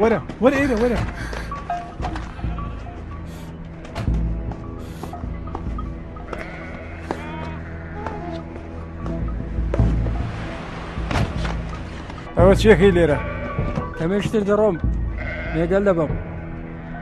وەرە وەرە ئێرە وەرە ئەوە چێکەی لێرە ئەمەشتر دەڕۆم لێگەل دەبم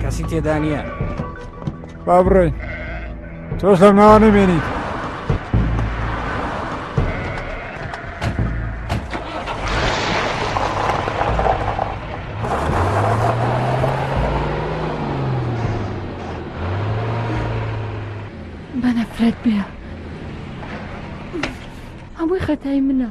کەسی تێدا نییە با بڕێ تۆش لەم ناوە نەمێنیت بەنەفرەت بێ هەمووی خەتای منە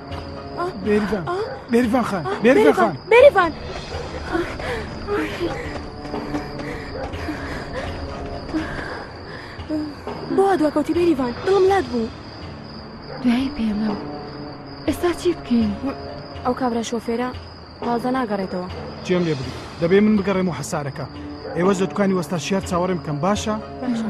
بێریڤان بێریڤان خان بێریڤان خان بێریڤان بۆ دواکەوتی بێریڤان دڵم لات بوو دای پێمە ئێستا چی بکەین ئەو کابرا شۆفێرە پازدە ناگەڕێتەوە جێم لێ بگری دەبێ من بگەڕێم و حەسارەکە ئێوە زۆتکانی وەستا شار چاوەڕێم بکەم باشە؟ باشە.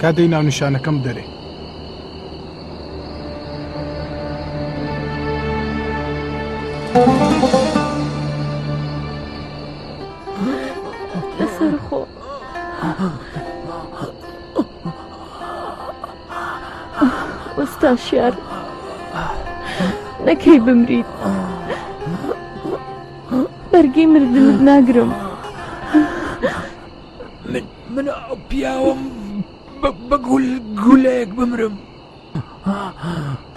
کا دەی ناونیشانەکەم بدەرێ. وەستا شار نەکەی بمریت بەرگی مردنت ناگرم من ئەو پیاوەم بە گولەیەک بمرم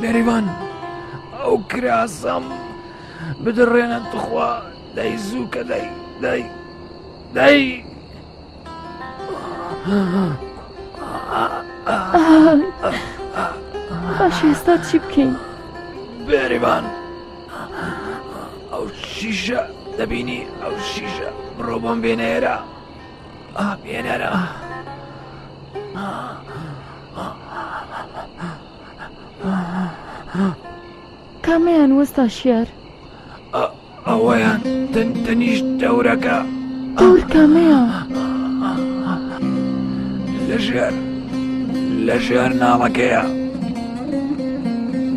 بێریوان ئەو کراسەم بدڕێنە تخوا دای زوو کە دای دای دای باش ئێستا چی بکەین بێریوان ئەو شیشە دەبینی ئەو شیشە بڕۆ بۆم بێنێرە بێنەرە کامیان وەستا شیار ئەوەیان تەنیش دەورەکە دەور کامەیە لە ژێر لە ژێر ناڵەکەیە.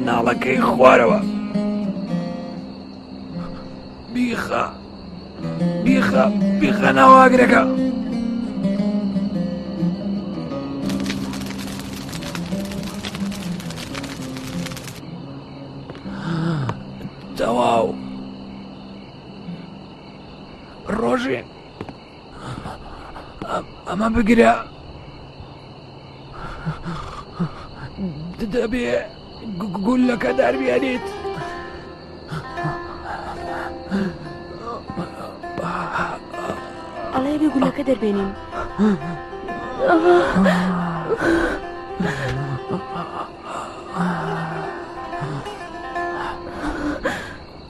ناڵەکەی خوارەوە بیخە بیخە بیخە ناواگرەکە تەواو ڕۆژێ ئەمە بگرە دەبێ گولەکە دەربێنیت ئەڵێ بێ گولەکە دەربێنین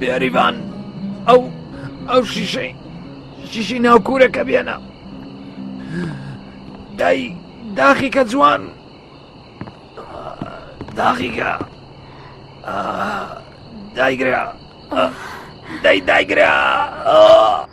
بێریڤان ئەو ئەو شیشەی شیشی ناوکوورەکە بێنە دای داخی کە جوان داخی کە دایگرە دای دایگرە ئەو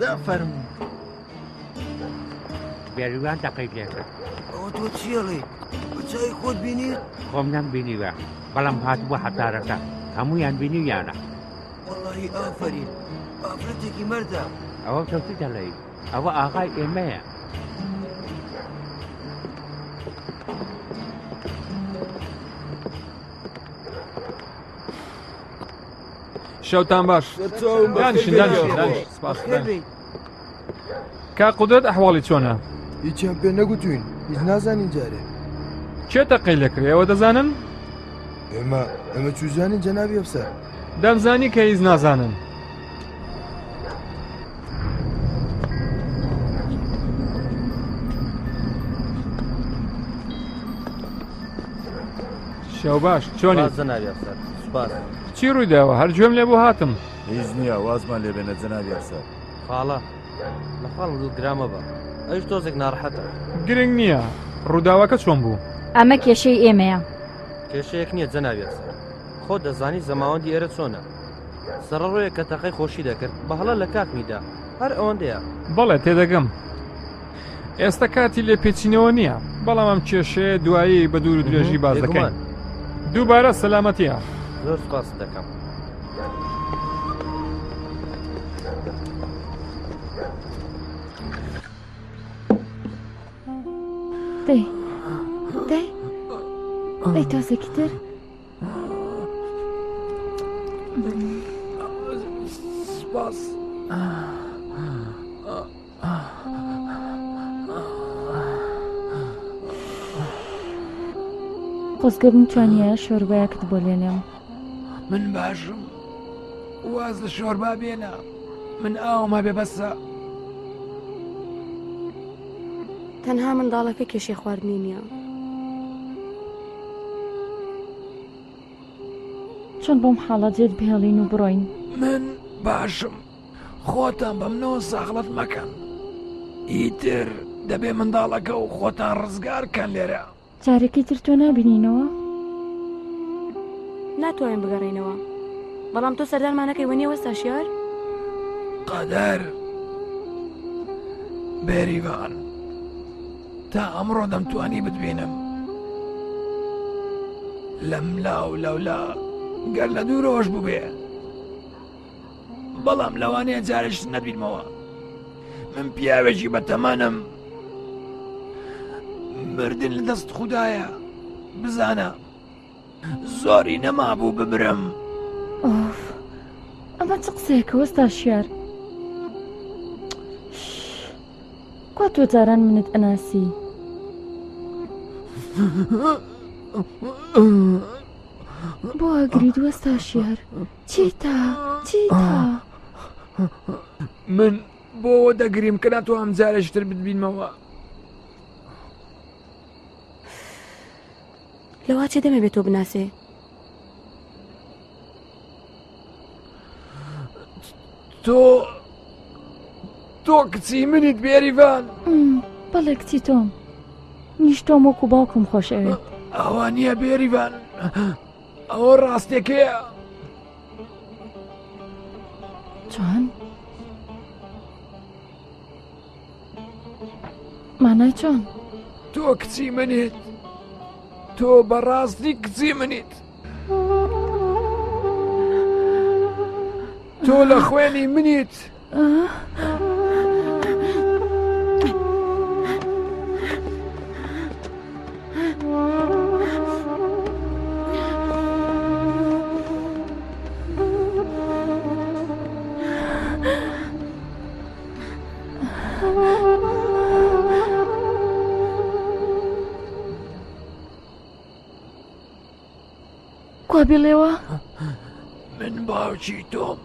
بفەرموو بێریوان تەقەی پێکرد ئەوە تۆ چیڵی بچای خۆت بینی خۆم نەم بینیوە بەڵام هات بۆ حەتارەکە هەمویان بینیویانە وڵی ئافری ئافرەتێکی مەردە ئەوە کەوتی دەڵێی ئەوە ئاغای ئێمەیە شەوتان باش دانیشن دانیشن دانیشن سپاس دانیشن کا قدرت ئەحواڵی چۆنە هیچیان پێ نەگوتوین هیچ نازانین جارێ چێ تەقەی لەکرێ ئەوە دەزانن ئێمە ئەمە چوزانین جەنابی ئەفسەر دەمزانی کە هیچ نازانن شەو باش چۆنی واز جەنابی ئەفسەر سوپاس چی ڕوویداوە هەر گوێم لێ بۆ هاتم هیچ نییە وازمان لێبێنە جەنابی ئەفسەر خاڵە لە خاڵ دڵ درامە بە ئەوش تۆزێک ناڕحەتە گرنگ نییە ڕووداوەکە چۆن بوو ئەمە کێشەی ئێمەیە کێشەیەک نییە جەنابی ئەفسەر خۆ دەزانی زەماوەندی ئێرە چۆنە سەڕڕۆیە کە تەقەی خۆشی دەکرد بە هەڵە لە کاک میدا هەر ئەوەندەیە بەڵێ تێدەگەم ئێستا کاتی لێ پێچینەوە نییە بەڵام ئەم کێشەیە دوایی بە دوور درێژی باز دەکەن دووبارە سەلامەتە زۆر سپاس دەکەم دەی دەی دەی تاسێکی تر خۆزگە بمتوانە شۆربایەکت بۆ لێنێم من باشم واز لە شۆربا بێنە من ئاومە بێ بەسە تەنها منداڵەکە کێشی خواردنی نییە چۆن بۆم حاڵە جێت بهێڵین و بڕۆین من باشم خۆتان بە منەوە ساغڵەت مەکەن ئیتر دەبێ منداڵەکە و خۆتان ڕزگارکەن لێرە جارێکی تر تۆ نابینینەوە ناتوانین بگەڕینەوە بەڵام تۆ سەردانمانەکەی وەنیە وەستا شیار قەدەر بێریڤان تا ئەمڕۆ دەمتوانی بتبینم لەم لاو لەولا گەر لە دوورەوەش ببێ بەڵام لەوانەیە جارش نەبینمەوە من پیاوێکی بە تەمانم مردن لە دەست خوددایە بزانە زۆری نەمابوو بمرم ئۆف ئەمە چ قسەیەکە وەستا شیار کوا تۆ جاران منت ئەناسی بۆ ئەگریت وەستا شیار چی تا چی تا من بۆەوە دەگریم کە ناتۆ ئەم جارێشتر ببینمەوە لەوا چێ دەمەوێت تۆ بناسێ تۆ تۆ کچی منیت بێریڤان بەڵێ کچی تۆم نیش تۆم وەکو باوکم خۆشەوێت ئەوە نییە بێریڤان ئەوە ڕاستێکەیە چۆن؟ مانای چۆن؟ تۆ کچی منیت تۆ بەڕاستی کچی منیت تۆ لە خوێنی منیت بڵێەوە من باوکی تۆم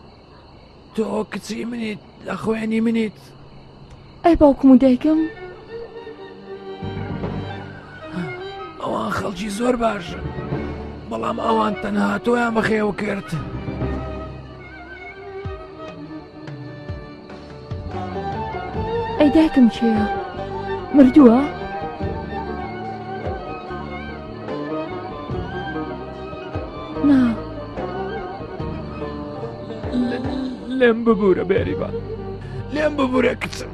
تۆ کچی منیت لە خوێنی منیت ئەی باوکم و دایکم ئەوان خەڵکی زۆر باشن بەڵام ئەوان تەنها تۆیان بەخێو کرد. ئەی دایکم کێە؟ مردووە؟ نا لێم ببوورە بێریبان لێم ببوورە کچم.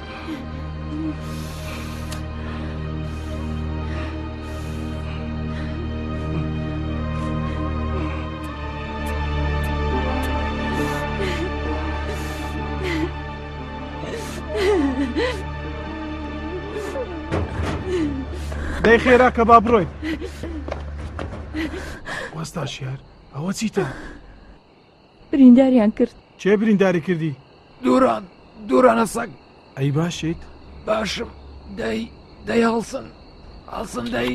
دەی خێرا کە با بڕۆین وەستا شار ئەوە چیتە؟ برینداریان کرد. کێ برینداری کردی؟ دوران دورانە سەگ. ئەی باشیت؟ باشم دەی دەی هەڵسن هەڵسن دەی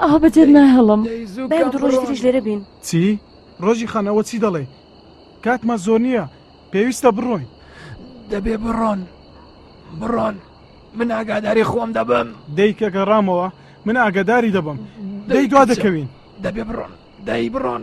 ئاها بەجێت ناهێڵم دەی زوو بەم کەم دوو ڕۆژ بڕۆن. تریش لێرە بین چی؟ ڕۆژی خان ئەوە چی دەڵێ؟ کاتمان زۆر نییە پێویستە بڕۆین. دەبێ بڕۆن بڕۆن من ئاگاداری خۆم دەبم دەی کە گەڕامەوە من ئاگاداری دەبم. دەی دوا کچە. دەکەوین. دەبێ بڕۆن دەی بڕۆن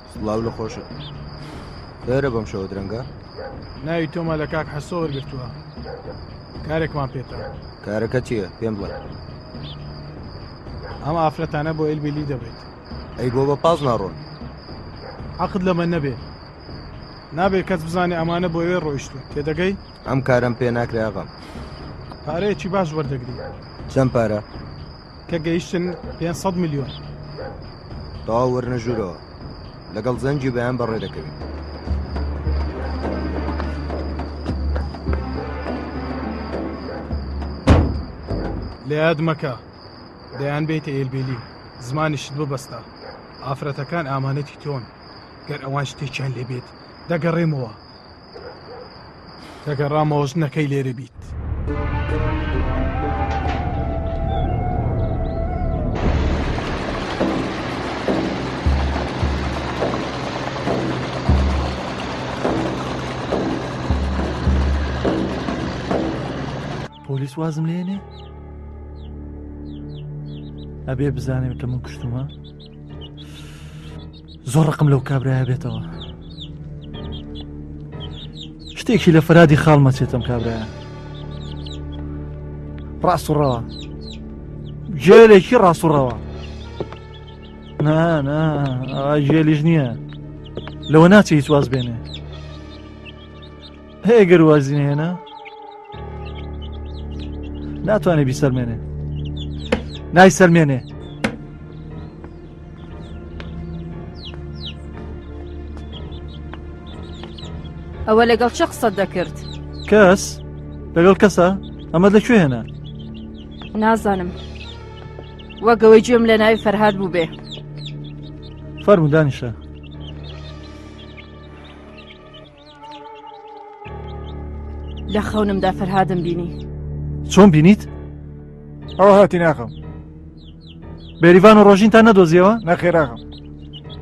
سڵاو لە خۆشت بێرە بەم شەوە درەنگە ناوی تۆمە لە کاک حەسۆ وەرگتووە کارێکمان پێێتە کارەکە چییە پێم بڵێ ئەم ئافرەتانە بۆ ئلبیلی دەبێت ئەی بۆ بە پاس ناڕۆن عقد لەمە نەبێ نابێت کەس بزانێ ئەمانە بۆ وێ ڕۆیشتو تێدەگەی ئەم کارم پێ ناکراغم پارەیەکی باش وەردەگری چەند پارە کە گەیشتن پێنج سەد ملیۆن. تەواو وەرنە ژوورەوە لەگەڵ زەنگی بەیان بەڕێ دەکەوین. لە یاد مەکە دەیان بێتە ئێلبێلی زمانی شت ببەستە ئافرەتەکان ئامانەتی تۆن گەر ئەوان شتێکیان لێبێت دەگەڕێمەوە تەگەڕامەوە ژنەکەی لێرە بیت. پۆلیس وازم لێنێ ئەبێ بزانێت کە من کوشتمە زۆر ڕقم لەو کابراە بێتەوە شتێکی لە فەرادی خاڵ مەچێتم کابراە ڕاست و ڕەوە جێلێکی ڕاست و ڕەوە جێلیش نییە لەوە ناچێ هیچ واز بێنێ هەیە گەر وازی نهێنا ناتوانێت بیسەرمێنێ نای سەرمێنێ ئەوە لەگەڵ چە قسەت دەکرد کەس لەگەڵ کەسە ئەمە لەکوێ هێنا نازانم وەگەوەی گوێم لە ناوی فەرهاد بوو بێ فەرمودانیشە لە خەونمدا فەرهادم بینی چۆن بینیت؟ ئەو هاتی ناخم بێریڤان و ڕۆژین تا نەدۆزیەوە نەخێراخم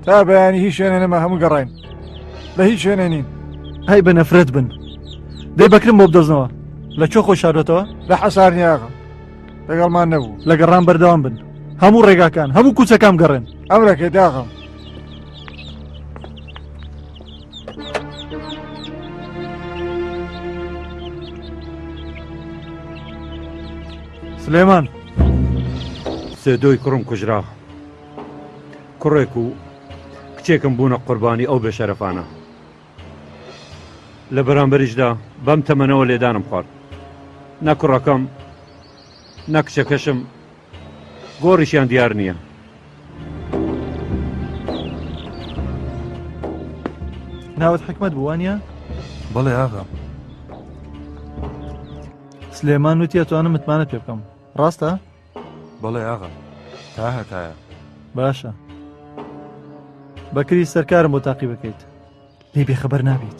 تا بەیانی هیچ شوێنە نەمە هەموو گەڕین لە هیچ شوێنە نین هەی بە نەفرەت بن دەی بەکرم بۆ بدۆزنەوە لە کۆ خۆی شارەتەوە لە حەسارنیاغم لەگەڵمان نەبوو لە گەڕان بەردەوام بن هەموو ڕێگاکان هەموو کوچەکەم گەڕێن ئەمرەکەی داغم سلێمان سێدۆی کوڕم کوژرا کوڕێک و کچێکم بوونە قوربانی ئەو بێشەرەفانە لە بەرامبەریشدا بەم تەمەنەوە لێدانم خوارد نە کوڕەکەم نە کچەکەشم گۆڕیشیان دیار نییە. ناوت حکمت بوو وانە؟ بەڵێ ئاغا. سلێمان وتی ئەتوانم متمانە پێ بکەم ڕاستە؟ بەڵێ ئاغا تا هەتایە باشە بەکری سەرکارم بۆ تاقی بکەیت لی بێخەبەر نابیت.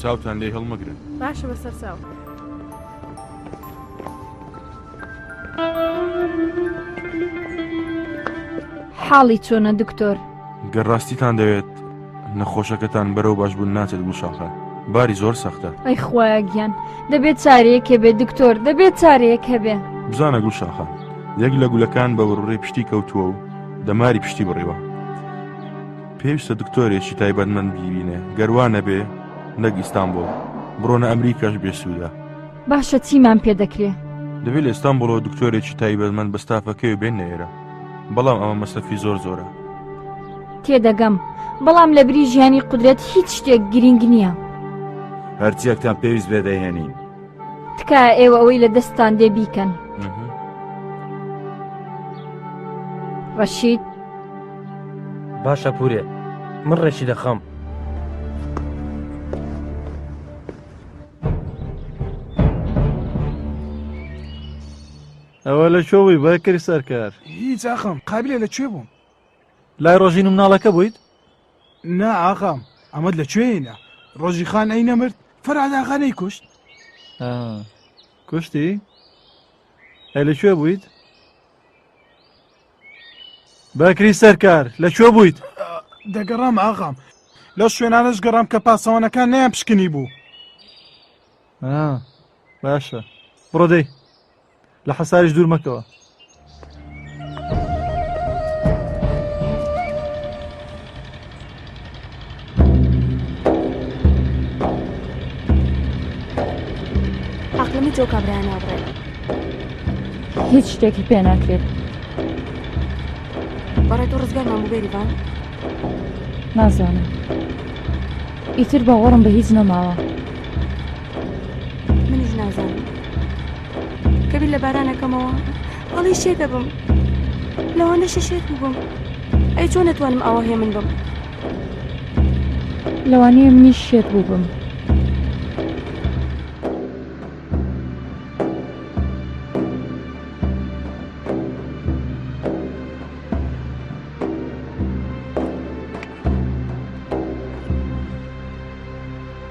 چاوتان لێی هەڵمەگرن. باشە بەسەر چاو. حاڵی چۆنە دکتۆر؟ گەر ڕاستیتان دەوێت نەخۆشەکەتان بەرەو باشبوون ناچێت بوو شاخە باری زۆر سەختە ئەی خوایە گیان دەبێت چارەیەک هەبێت دکتۆر دەبێت چارەیەک هەبێ بزانە گوو شاخە یەک لە گولەکان بە وڕڕی پشتی کەوتووە و دەماری پشتی بڕیوە پێویستە دکتۆرێکی تایبەتمەند بیبینێ گەروان نەبێ نەک ئیستانبول بڕۆنە ئەمریکاش بێسوودە باشە چیمان پێ دەکرێ دەبێت لە ئستانبولەوە دکتۆرێکی تایبەتمەند بە ستافەکەی بێن نێرە بەڵام ئەمە مەسەفی زۆر زۆرە تێدەگەم بەڵام لە بری ژیانی قدرەت هیچ شتێک گرنگ نییە هەرچیەکتان پێویست بێدەهێنین تکایە ئێوە ئەوەی لە دەستتان دێ بیکەن ڕەشید باشە پورێ من ڕێکی دەخەم ئەوە لە شۆوی بەکری سەرکار هیچ ئاخم قابلێ لە کوێ بووم لای ڕۆژین و مناڵەکە بوویت نا ئاغام ئەمەت لە کوێ هێنا ڕۆژی خان ئەی نەمرد فەراد ئاغا نەیکوشت کوشتی ئەی لە کوێ بوویت بەکری سەرکار لە کوێ بوویت دەگەڕام ئاغام لەو شوێنانەش گەڕام کە پاسەوانەکان نیان پشکنی بوو باشە بڕۆدەی لە حەساریش دوور مەکەوە عقلمی جۆ کابرایان ناوڕێ هیچ شتێکی پێ ناکرێت بەڕێ تۆ ڕزگارمان بۆ بێریبان نازانم ئیتر باوەڕم بە هیچ نەماوە منیش نازانم کەبی لە بارانەکەمەوە هەڵی شێ دەبم لەوانە شەشێت بووبم ئەی چۆن نەتوانم ئەوە هێ من بم لەوانەیە منیش شێت بووبم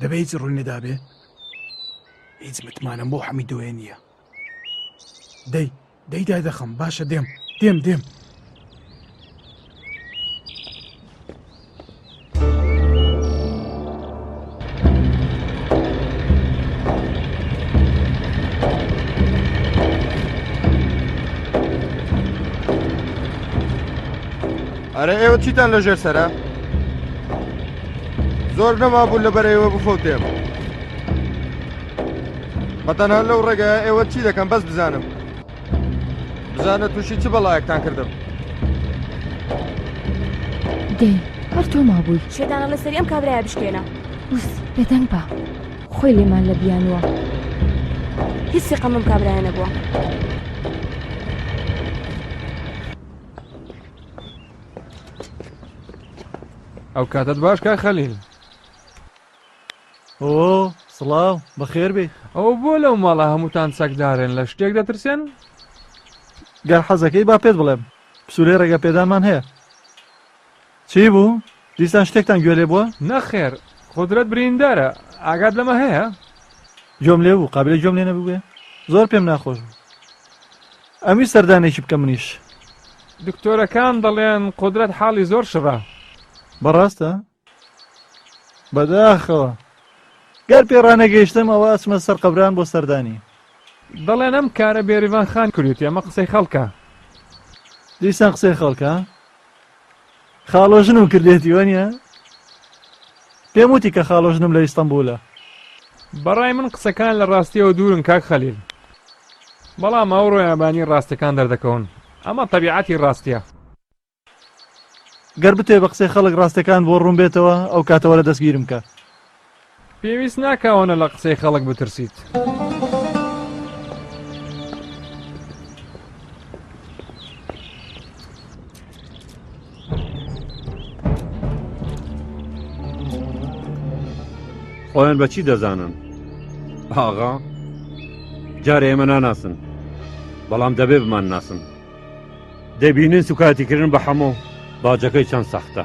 دەبێ هیچ ڕووی نەدابێ هیچ متمانەم بۆ حەمی دۆێ نییە دەی دەی دای دەخم باشە دێم دێم دێم ئەرە ئێوە چیتان لەژێر سرە زۆر نەمابوو لەبەر ئێوە بفەوتێم بەتەنها لەو ڕێگە ئێوە چی دەکەم بەس بزانم بزانە تووشی چ بەڵایەکتان کردم دەی هەر تۆ مابووی شێدانە لە سەری ئەم کابراە بشکێنە وس بەدەنگ بە خۆی لێمان لە بیانوە هیچ سیقەمم کابراە نەبووە ئەو کاتت باش کا خەلیل ئۆ سڵاو بەخێر بێ ئەو بۆ لەو ماڵە هەمووتان چەکدارێن لە شتێک دەترسێن گەر حەزەکەی با پێت بڵێم پسوولەی ڕێگە پێدانمان هەیە چی بوو دیسان شتێکتان گوێ لێ بووە؟ نەخێر قودرەت بریندارە ئاگات لەمە هەیە؟ گوێم لێ بوو قابلە گوێم لێ نەبووێ زۆر پێم ناخۆش بوو ئەمی سەردانێکی بکە منیش دکتۆرەکان دەڵێن قودرەت حاڵی زۆر شڕە بەڕاستە؟ بەداخەوە گەر پێ ڕانەگەیشتم ئەوە ئەچمە سەر قەبران بۆ سەردانی دەڵێن ئەم کارە بێریڤان خان کردوتی ئەمە قسەی خەڵکە دیسان قسەی خەڵکە؟ خاڵۆ ژنم کردێتی وەنیە پێم وتی کە خاڵۆ ژنم لە ئیستەمبولە بەڕای من قسەکان لە ڕاستیەوە دوورن کاک خەلیل بەڵام ئەوڕۆیابانی ڕاستەکان دەردەکەون ئەمە تەبیعەتی ڕاستیە گەر بتێ بە قسەی خەڵک ڕاستەکان بۆ ڕوون بێتەوە ئەو کاتەوەرە دەستگیرم کە. پێویست ناکاوەنە لە قسەی خەڵک بترسیت. خۆیان بە چی دەزانن؟ ئاغا جارێ ئێمە ناناسن بەڵام دەبێ بمان ناسن دەبینن سوکاتیکردن بە حەمۆ باجەکەی چەند سەختە.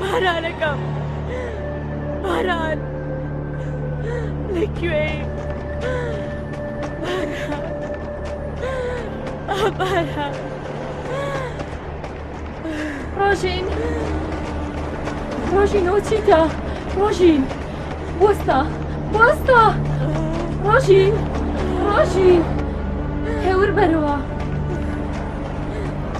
بارانەکەم باران لەکوێ باران باران ڕۆژین ڕۆژین ئەو چیتە ڕۆژین بۆستا بۆستا ڕۆژین ڕۆژین هێور بەرەوە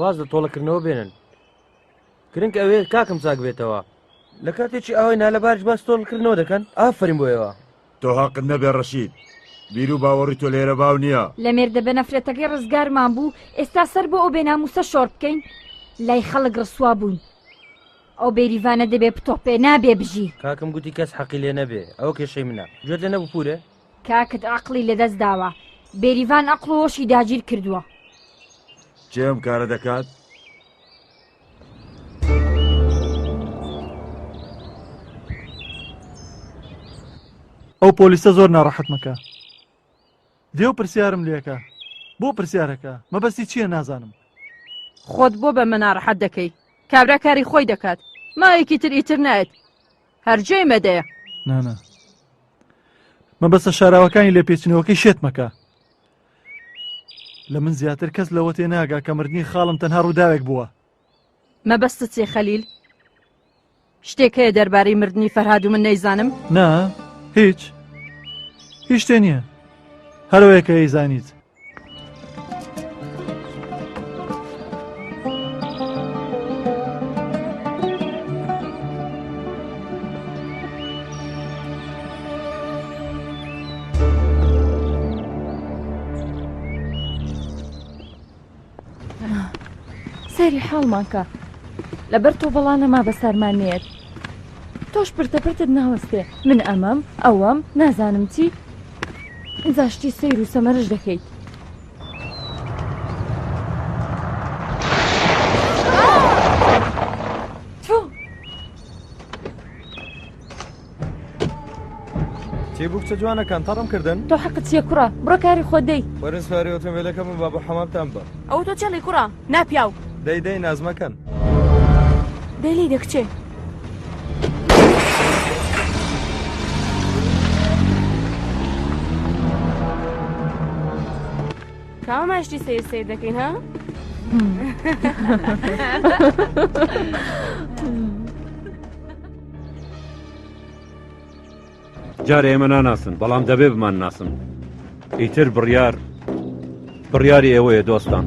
واز لە تۆڵەکردنەوە بێنن گرنگ ئەوێ کاکم چاک بێتەوە لە کاتێکی ئاوای نالەبارج باس تۆڵکردنەوە دەکەن ئافرین بۆ ئێوە. تۆ هەقت نەبێ ڕەشید بیرو باوەڕی تۆ لێرە باو نیە. لە مێردە بە نەفرەتەکەی ڕزگارمان بوو ئێستا سەر بۆ ئەو بێ ناموسە شۆڕ بکەین لای خەڵک ڕسوا بووین. ئەو بێریڤانە دەبێ بتۆپێ نابێ بژی. کاکم گوتی کەس حەقی لێ نەبێ ئەوە کێشەی منە گوێت لێ نەبوو پورێ. کاکت عەقڵی لە دەست داوە بێریڤان عەقڵ و هۆشی داگیر کردووە. کێ ئەم کارە دەکات؟ ئەو پۆلیسە زۆر ناڕەحەت مەکە دێ و پرسیارم لەکە بۆ پرسیارەکە مەبەستی چییە نازانم خۆت بۆ بە مەناڕەحەت دەکەی کابرا کاری خۆی دەکات مایەکی تر ئیتر نایەت هەرجێ مەدەیە نانا مەبەستە شاراوەکانی لێپێچنەوەکەی شێت مەکە لە من زیاتر کەس لەوە تێ ناگا کە مردنی خاڵم تەنها ڕووداوێک بووە مەبەستت چێ خەلیل شتێک هەیە دەربارەی مردنی فەرهاد و من نەیزانم نا هیچ هیچ شتێ نییە هەرەوەیەکە ئەیزانیت سەیری حاڵمان کە لەبەر تۆ بەڵا نەما بە سەرمان نێت تۆش پرتە پرتت ناوەستێ من ئەمەم ئەوەم نازانم چی زاشتی سیر و سەمەرش دەکەیت چی بوو کچە جوانەکان تەڕم کردن تۆ حەقت چیە کوڕە بڕۆ کاری خۆت دەی وەرن سواری ئۆتۆمبیلەکەم و با بۆ حەمامتان بە ئەوە تۆ چێڵی کوڕە ناپیاو دەی دەی نازمەکەن دەی لی دەکچێ کاوە ماشتی سیر سیر دەکەین ها جارێ ئێمە ناناسن بەڵام دەبێ بمان ناسن ئیتر بڕیار بڕیاری ئێوەیە دۆستان.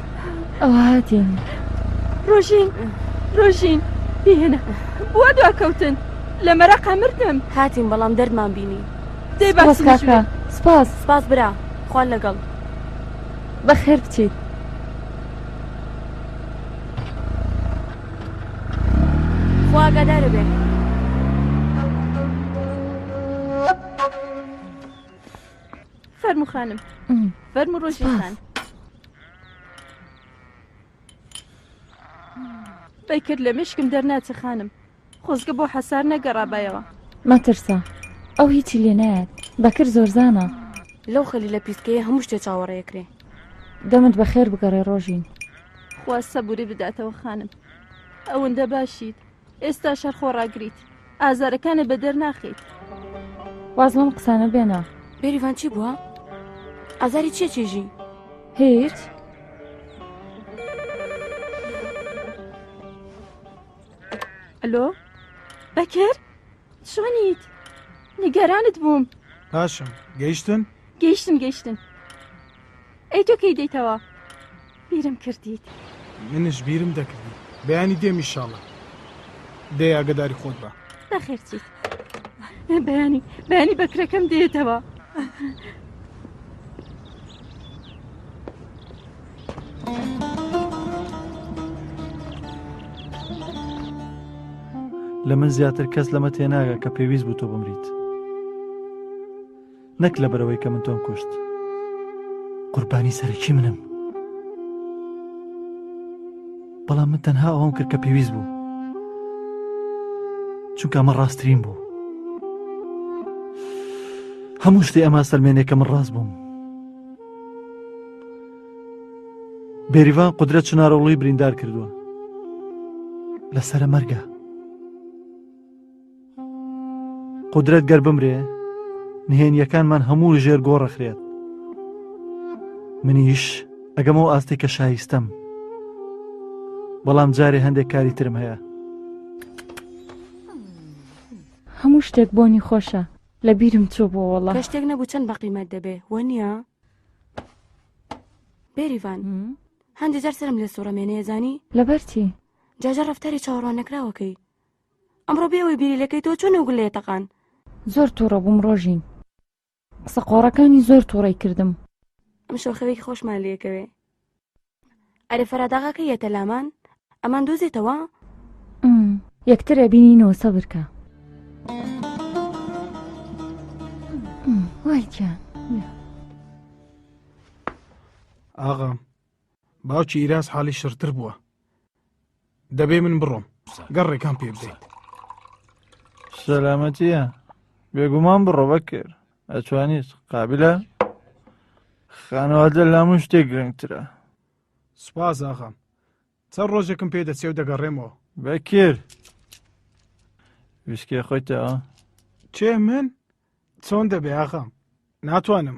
ئەوە هاتین ڕۆژین ڕۆژین بهێنە بووە دواکەوتن لە مەرەقە مردم هاتین بەڵام دەردمان بینی دەی باس کاکە سپاس سپاس برا خوان لەگەڵ بەخێر بچیت خواگەدارە بێ فەرموو خانم فەرموو ڕۆژی خان بەیکرد لە مشکم دەرناچە خانم خۆزگە بۆ حەسار نەگەڕابایەوە مەترسە ئەو هیچی لێ نایەت بەکر زۆرزانە لەو خەلی لە پیسکەیە هەموو شتێ چاوەڕێکرێ دەمت بە خێر بگەڕێ ڕۆژین خوا سەبوری بداتەوە خانم ئەوەندە باشیت ئێستاش هەر خۆ ڕاگریت. ئازارەکانت بە دەر ناخەیت. واز لەم قسانە بێنە. بێریڤان چی بووە؟ ئازاری چیە چێژی؟ هیچ. ئەلۆ؟ بەکر؟ چۆنیت؟ نیگەرانت بووم. باشم گەیشتن؟ گەیشتن گەیشتن. ئەی تۆ کەی دێیتەوە؟ بیرم کردیت. منیش بیرم دەکردی بەیانی دێم ئیشاڵا دێ ئاگداری خۆت بە. بەخێر چیت بەیانی بەیانی بەکرەکەم دێتەوە. لە من زیاتر کەس لەمە تێناگە کە پێویست بوو تۆ بمریت. نەک لەبەرەوەی کە من تۆم کوشت قوربانی سەرەکی منم بەڵام من تەنها ئەوەم کرد کە پێویست بوو چونکە ئەمە ڕاستترین بوو هەموو شتێ ئەما سەلمێنێکە من ڕاست بووم بێریڤان قدرە چنارەوڵی بریندار کردووە لەسرە مەرگە قودرەت گەر بمرێ نهێنیەکانمان هەموو ژێر گۆڕەخرێت منیش ئەگەمەوە ئاستی کە شایستەم بەڵام جارێ هەندێک کاری ترم هەیە هەموو شتێک بۆنی خۆشە لە بیرم چۆ بۆ وەڵا کە شتێک نەبوو چەند بەقیمەت دەبێ وە نییە بێریڤان هەندێک جار سرم لێ سوڕەمێنێ زانی لەبەرچی جاجە ڕفتاری چاوەڕوان نەکراوەکەی ئەمڕۆ بێ ئەوەی بیری لەکەی تۆ چۆن ئەو گولەیە تەقان. زۆر توڕە بووم ڕۆژین. قسە قۆڕەکانی زۆر توڕەی کردم. ئەمشەو خەوێکی خۆشمان لێ کەوێ. ئەرێ فەراد ئاغا کەی یەتە لامان؟ ئەمان دۆزێتەوە؟ ئم یەکتر ئەبینینەوە سەبر کە. ئم وای گیان بیا. ئاغام باوکی ئیراس حالی شڕتر بووە. دەبێ من بڕۆم گەڕ ڕێکان پێ بدەیت سەلامەتیە بێگومان بڕۆ بەکرد ئەتوانیت قابلە خانەوادە لام و شتێک گرنگترە سوپاس ئاغام چەند ڕۆژێکم پێ دەچێ و دەگەڕێمەوە بەکرد ویسکێ خۆیتەوە چێ من چۆن دەبێ ئاغام ناتوانم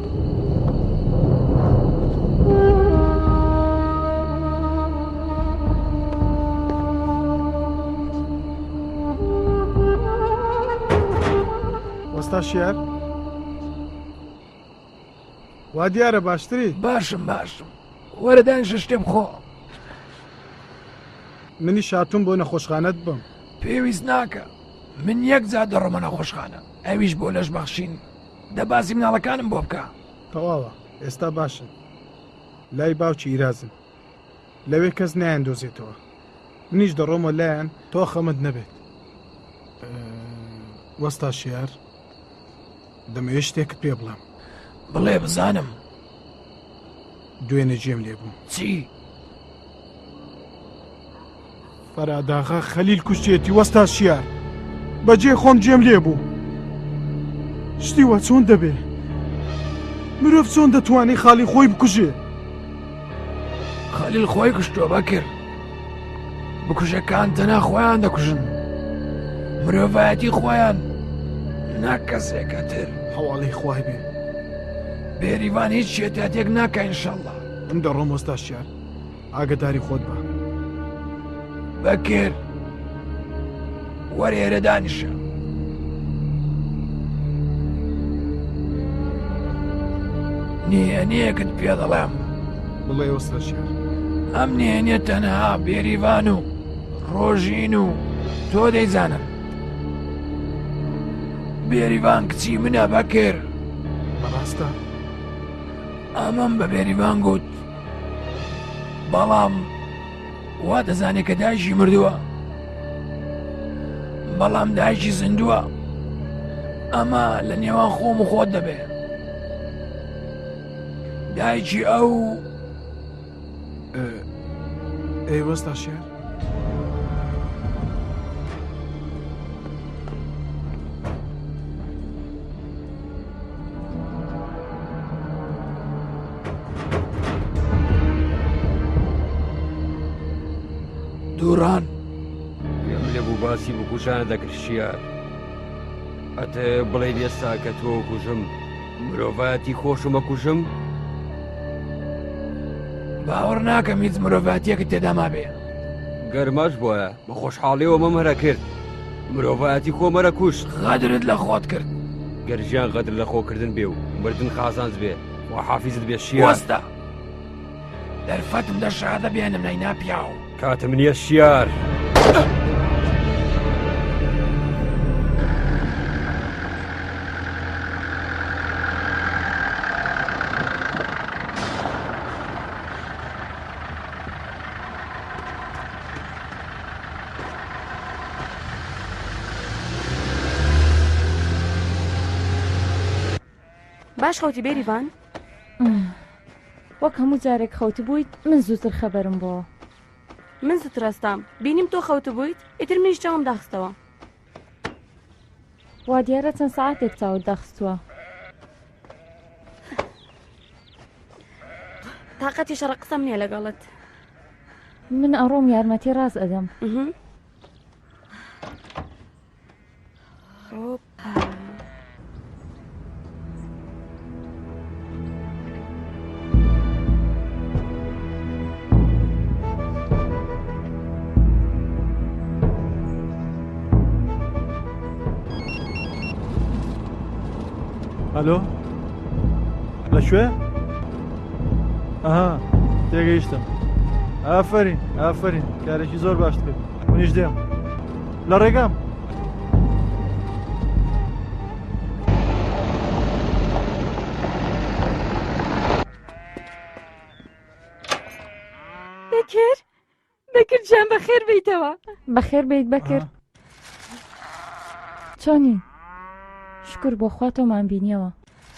وەستا شیار وا دیارە باشتری باشم باشم وەرەدان شتێم خۆ منی شاتون بۆ نەخۆشخانەت بم پێویست ناکە من یەک جا دەڕۆمە نەخۆشخانە ئەویش بۆ لەش بەخشین دە باسی مناڵەکانم بۆ بکە تەواوە ئێستا باشن لای باوکی ئیرازن لەوێ کەس نایەن دۆزێتەوە منیش دەڕۆمە لایەن تۆ خەمت نەبێت وەستا شیار دەمەوێت شتێکت پێ بڵێم بڵێ بزانم دوێنێ جێم لێ بوو چی؟ فەراداغا خەلیل کوشتێتی وەستا شیار بەجێ خۆم جێم لێ بوو شتی وە چۆن دەبێ مرۆڤ چۆن دەتوانێت خاڵی خۆی بکوژێ خەلیل خۆی کوشتۆ بەکرد بکوژەکان تەنە خۆیان دەکوژن مرۆڤایەتی خۆیان ناک کەسێکە تر هەواڵی خوای بێ بێریوان هیچ شێتاتێک ناکەین شەڵە من دەڕۆم وەستا شار ئاگداری خۆت بە بەکرد وەرە ئێرە دانیشە. نهێنیەکت پێ دەڵێم بڵێ وەسە شێر ئەم نهێنە تەنها بێریڤان و ڕۆژین و تۆ دەیزانن بێریڤان کچی منە بەکر بەڕاستە ئەمەم بە بێریمان گوت بەڵام وا دەزانێت کە دایکی مردووە بەڵام دایکی زیندووە ئەمە لە نێوان خۆم و خۆت دەبێ دایکی ئەو ئێوەستا شێر دووران لێ بوو باسی بکوژانە دەکرد شیار ئەت بڵێ ئێستا کە تۆ کوژم مرۆڤەتی خۆشمە کوژم باوەڕ ناکەم هیچ مرۆڤاتیەکە تێدامابێ گەرماش بۆە بە خۆشحاڵیەوە مەمەرە کرد مرۆڤایەتی کۆمەرە کوش غەدرت لە خۆت کرد گەر ژیان غەدر لە خۆکردن بێ و مردن قازانج بێ و حافیزت بێ شیوەستە دەرفەتم لە شادە بێنم نەی ناپیاو کاتم نییە شیار. باش خەوتی بێریڤان وەک هەموو جارێک خەوت بوویت من زووتر خەبەرم بۆ من زوترەستام بینیم تۆ خەوت بوویت ئیتر منیش چاوم داخستەوە وا دیارە چەند سەعاتێک چاوت داخستووە تااقەتی شەڕە قسەم نییە لەگەڵت من ئەڕۆم یارمەتی ڕاز ئەدەم ئەلۆ لەکوێ؟ ئەها تێگەیشتم ئافرین ئافرین کارێکی زۆر باشت کرد منیش دێم. لە ڕێگام. بەکر بەکر جان بەخێر بیتەوە بەخێر بیت بەکر چۆنی شکر بۆ خوا تۆمان بینیەوە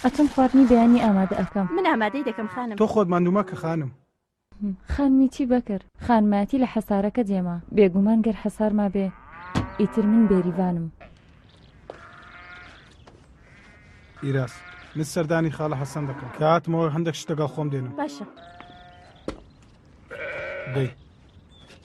ئەچم خواردنی بەیانی ئامادە ئەەکەم من ئامادەی دەکەم خانم تۆ خۆت مادوومە کە خانم خانمیی بەکر، خانمایەتی لە حەسارەکە دێما، بێگومان گەر حەسار مابێ، ئیتر من بێریڤانم. ئیراس، من سەردانی خاڵە حەسەن دەکەم، کە هاتمەوە هەندێک شت لەگەڵ خۆم دێنم. باشە. دەی.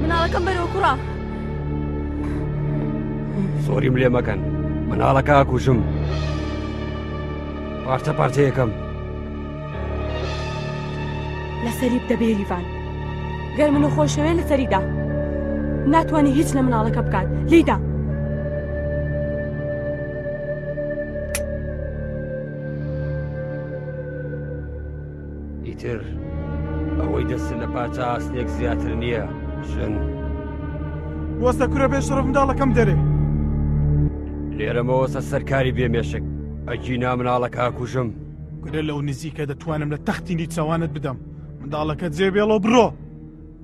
مناڵەکەم بەرەو کوڕە زۆریم لێ مەکەن مناڵەکە کوژم پارچە پارچەیەکەم لەسەری دەبێ لیڤان گەر من و خۆشەوێ لە سەریدا ناتوانانی هیچ لە مناڵەکە بکات لیدا ئیتر ئەوەی دەست لە پاچە ئاسنێک زیاتر نییە ژن وەسە کورە بێ شەڕف منداڵەکەم دەرێ لێرەمەوەسە سەرکاری بێ مێشک ئەجی نامناڵە کاکوژم گرە لەو نزیکە دەتوانم لە تەختی نیچەوانت بدەم منداڵەکە جێبێڵەوە بڕۆ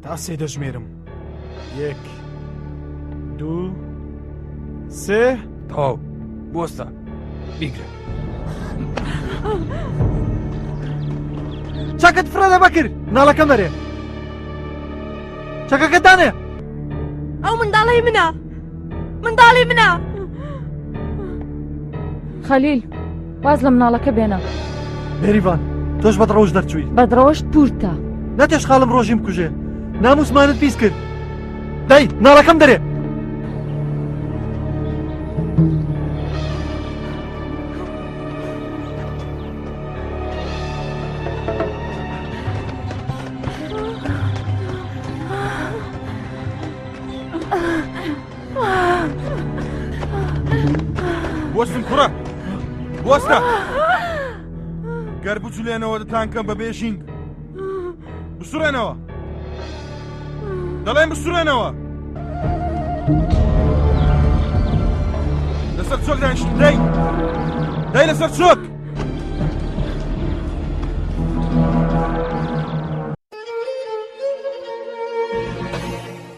تا سێ دەژمێرم یەک دوو سێ تەواو بۆستە بیگرە چاکت فرەدە بەکرد ناڵەکە مەرێ چەکەکە دانێ ئەو منداڵی منە منداڵی منە خەلیل واز لە مناڵەکە بێنە بێریڤان تۆش بەد ڕۆژ دەرچووی بەد ڕۆژ پورتە نەتێش خاڵم ڕۆژیم کوژێ ناموسمانت پیس کرد دای ناڵەکەم دەرێ بۆستن کوڕە بۆستە گەر بجلێنەوە دەتانکەم بە بێژینگ بسوڕێنەوە دەڵێن بسوڕێنەوە لەسەر چۆک دانیشت دەی دەی لەسەر چۆک